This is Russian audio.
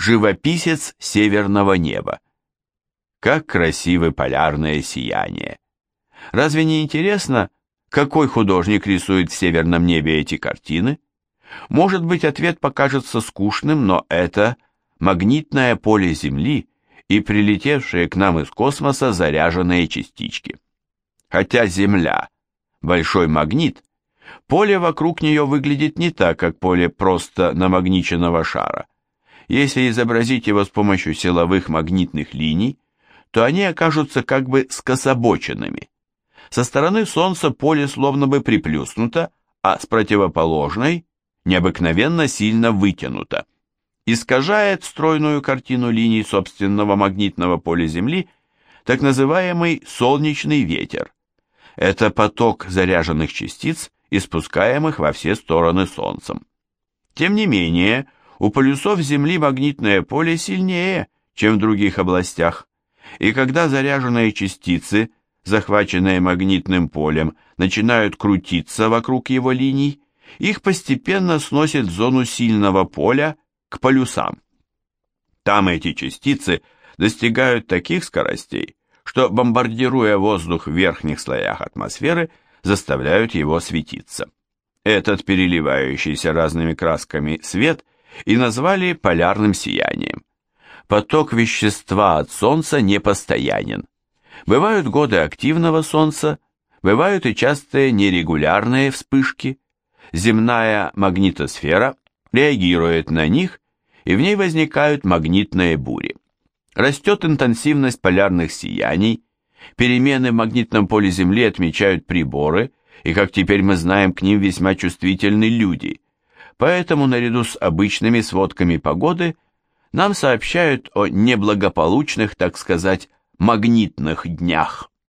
Живописец северного неба. Как красивы полярное сияние. Разве не интересно, какой художник рисует в северном небе эти картины? Может быть, ответ покажется скучным, но это магнитное поле Земли и прилетевшие к нам из космоса заряженные частички. Хотя Земля – большой магнит, поле вокруг нее выглядит не так, как поле просто намагниченного шара. Если изобразить его с помощью силовых магнитных линий, то они окажутся как бы скособоченными. Со стороны Солнца поле словно бы приплюснуто, а с противоположной необыкновенно сильно вытянуто. Искажает стройную картину линий собственного магнитного поля Земли так называемый солнечный ветер. Это поток заряженных частиц, испускаемых во все стороны Солнцем. Тем не менее, у полюсов Земли магнитное поле сильнее, чем в других областях, и когда заряженные частицы, захваченные магнитным полем, начинают крутиться вокруг его линий, их постепенно сносит в зону сильного поля к полюсам. Там эти частицы достигают таких скоростей, что, бомбардируя воздух в верхних слоях атмосферы, заставляют его светиться. Этот переливающийся разными красками свет и назвали полярным сиянием. Поток вещества от Солнца непостоянен. Бывают годы активного Солнца, бывают и частые нерегулярные вспышки – земная магнитосфера реагирует на них, и в ней возникают магнитные бури. Растет интенсивность полярных сияний, перемены в магнитном поле Земли отмечают приборы, и, как теперь мы знаем, к ним весьма чувствительны люди. Поэтому, наряду с обычными сводками погоды, нам сообщают о неблагополучных, так сказать, магнитных днях.